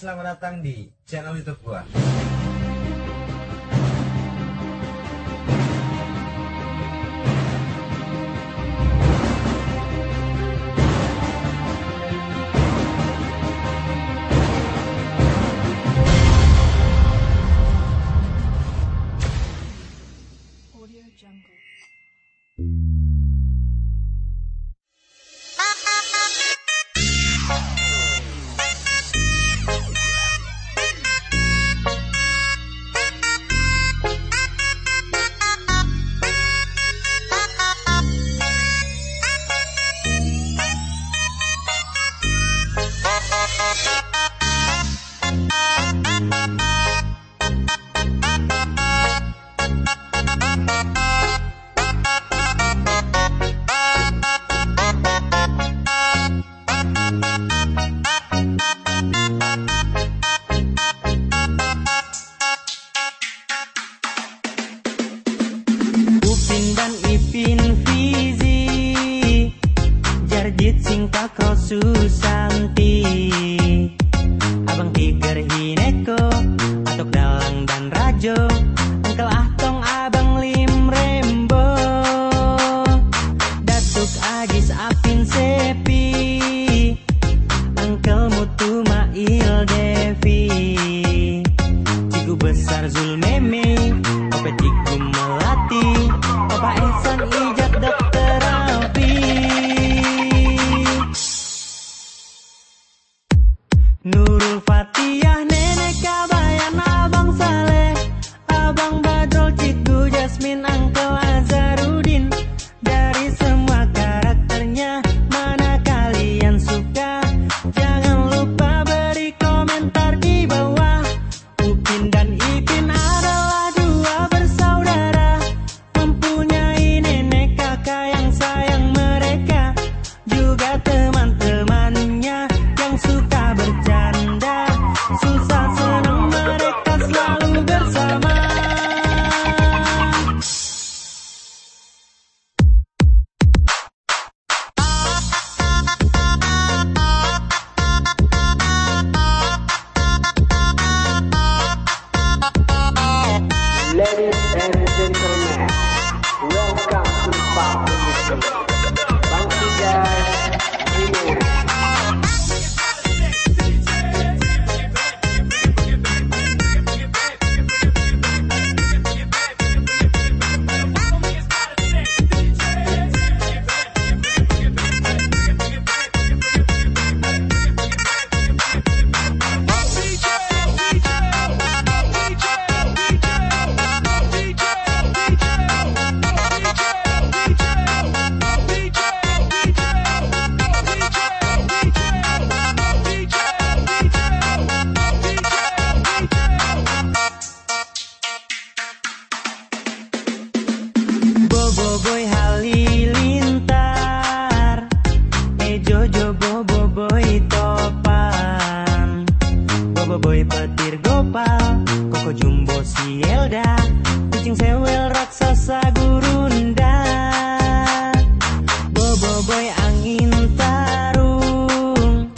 selamat datang di channel youtube gua. masjid sing pakro susanti. Abang Tiger Hineko Atok Dalang dan Rajo Engkel Ahtong Abang Lim Rembo. Datuk Agis Apin Sepi Engkel Mutu Mail Boboy petir gopal Koko jumbo si Elda Kucing sewel raksasa gurunda Boboiboy angin tarung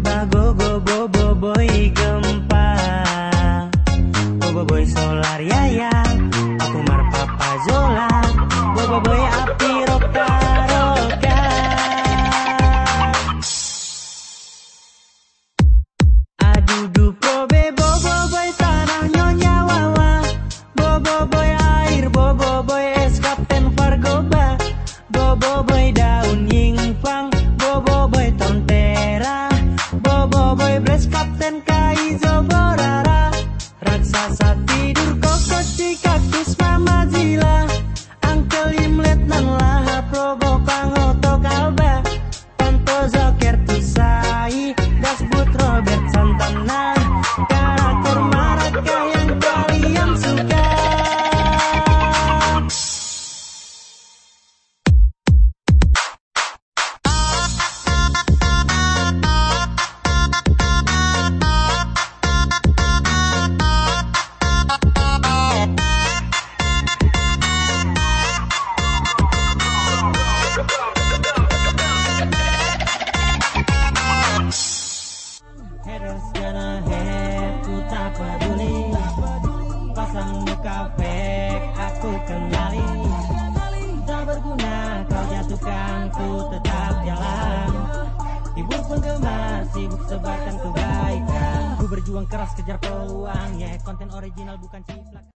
Bagogo boboiboy gempa. Boboiboy solar yaya Aku marpapa zola. Boboiboy api roka duduk Ku tetap jalan. Hibur penggemar Sibuk sebarkan kebaikan. Ku berjuang keras kejar peluang Ya konten original bukan ciplak